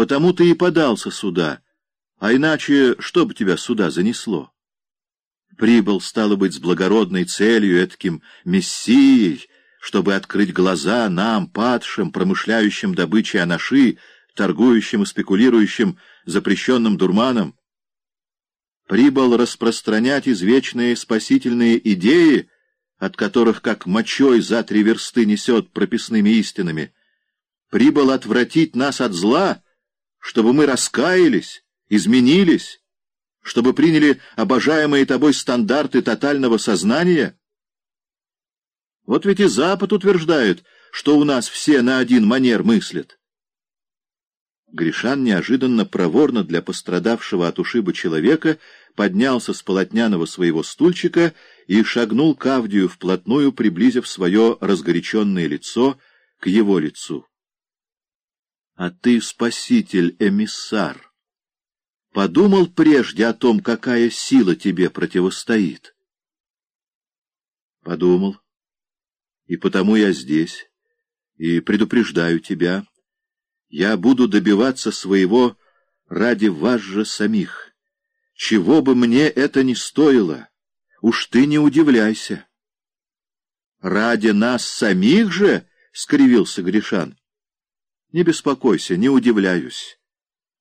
Потому ты и подался сюда, а иначе что бы тебя сюда занесло? Прибыл, стало быть, с благородной целью, этаким мессией, чтобы открыть глаза нам, падшим, промышляющим добычей анаши, торгующим и спекулирующим запрещенным дурманом. Прибыл распространять извечные спасительные идеи, от которых как мочой за три версты несет прописными истинами. Прибыл отвратить нас от зла, чтобы мы раскаялись, изменились, чтобы приняли обожаемые тобой стандарты тотального сознания? Вот ведь и Запад утверждает, что у нас все на один манер мыслят. Гришан неожиданно проворно для пострадавшего от ушиба человека поднялся с полотняного своего стульчика и шагнул к Авдию вплотную, приблизив свое разгоряченное лицо к его лицу. — А ты, спаситель, эмиссар, подумал прежде о том, какая сила тебе противостоит? — Подумал. И потому я здесь, и предупреждаю тебя — я буду добиваться своего ради вас же самих. Чего бы мне это ни стоило, уж ты не удивляйся. — Ради нас самих же? — скривился Гришан. — Не беспокойся, не удивляюсь.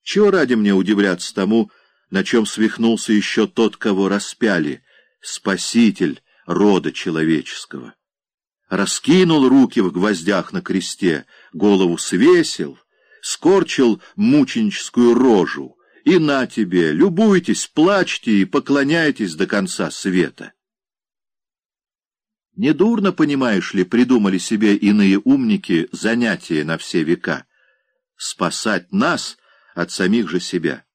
Чего ради мне удивляться тому, на чем свихнулся еще тот, кого распяли, спаситель рода человеческого? Раскинул руки в гвоздях на кресте, голову свесил — скорчил мученическую рожу, и на тебе, любуйтесь, плачьте и поклоняйтесь до конца света. Недурно, понимаешь ли, придумали себе иные умники занятия на все века — спасать нас от самих же себя.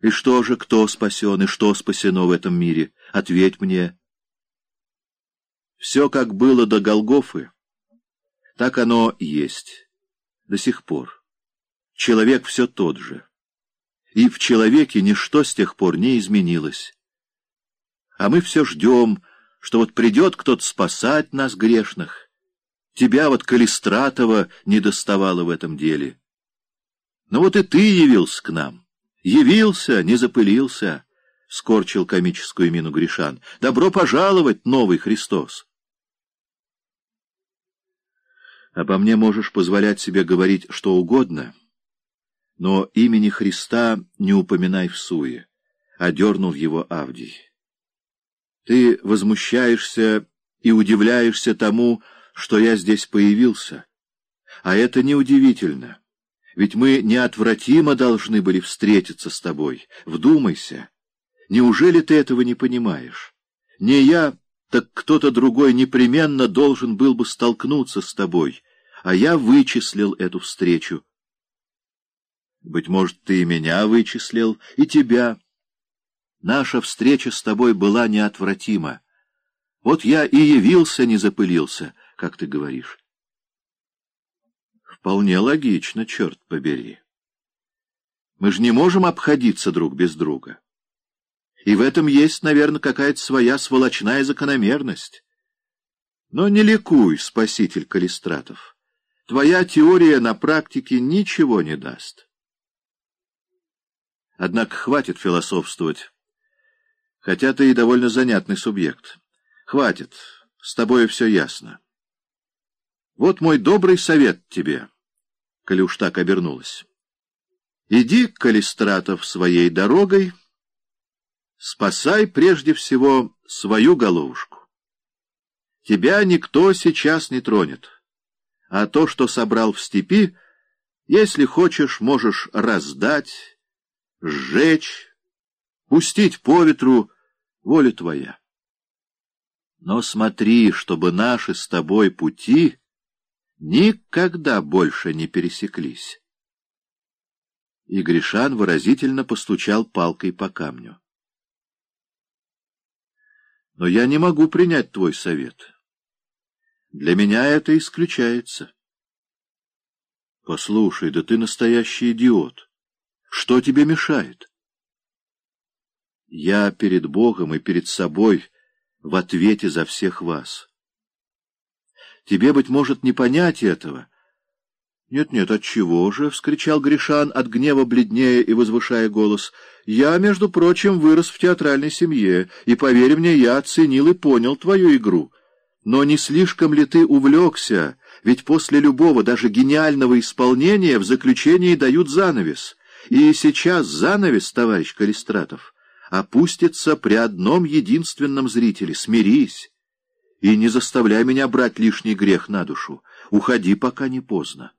И что же, кто спасен и что спасено в этом мире? Ответь мне. Все, как было до Голгофы, так оно есть до сих пор. Человек все тот же. И в человеке ничто с тех пор не изменилось. А мы все ждем, что вот придет кто-то спасать нас, грешных. Тебя вот Калистратова не доставало в этом деле. Но вот и ты явился к нам. Явился, не запылился, — скорчил комическую мину Гришан. Добро пожаловать, новый Христос! Обо мне можешь позволять себе говорить что угодно, но имени Христа не упоминай в суе, — одернул его Авдий. Ты возмущаешься и удивляешься тому, что я здесь появился. А это неудивительно, ведь мы неотвратимо должны были встретиться с тобой. Вдумайся, неужели ты этого не понимаешь? Не я так кто-то другой непременно должен был бы столкнуться с тобой, а я вычислил эту встречу. Быть может, ты и меня вычислил, и тебя. Наша встреча с тобой была неотвратима. Вот я и явился, не запылился, как ты говоришь. Вполне логично, черт побери. Мы же не можем обходиться друг без друга. И в этом есть, наверное, какая-то своя сволочная закономерность. Но не ликуй, спаситель Калистратов. Твоя теория на практике ничего не даст. Однако хватит философствовать. Хотя ты и довольно занятный субъект. Хватит, с тобой все ясно. Вот мой добрый совет тебе, коли уж так обернулась. Иди, Калистратов, своей дорогой, Спасай прежде всего свою головушку. Тебя никто сейчас не тронет, а то, что собрал в степи, если хочешь, можешь раздать, сжечь, пустить по ветру, воля твоя. Но смотри, чтобы наши с тобой пути никогда больше не пересеклись. И Гришан выразительно постучал палкой по камню. Но я не могу принять твой совет. Для меня это исключается. Послушай, да ты настоящий идиот. Что тебе мешает? Я перед Богом и перед собой в ответе за всех вас. Тебе, быть может, не понять этого, «Нет-нет, отчего же?» — вскричал Гришан, от гнева бледнее и возвышая голос. «Я, между прочим, вырос в театральной семье, и, поверь мне, я оценил и понял твою игру. Но не слишком ли ты увлекся? Ведь после любого, даже гениального исполнения в заключении дают занавес. И сейчас занавес, товарищ Калистратов, опустится при одном единственном зрителе. Смирись и не заставляй меня брать лишний грех на душу. Уходи, пока не поздно».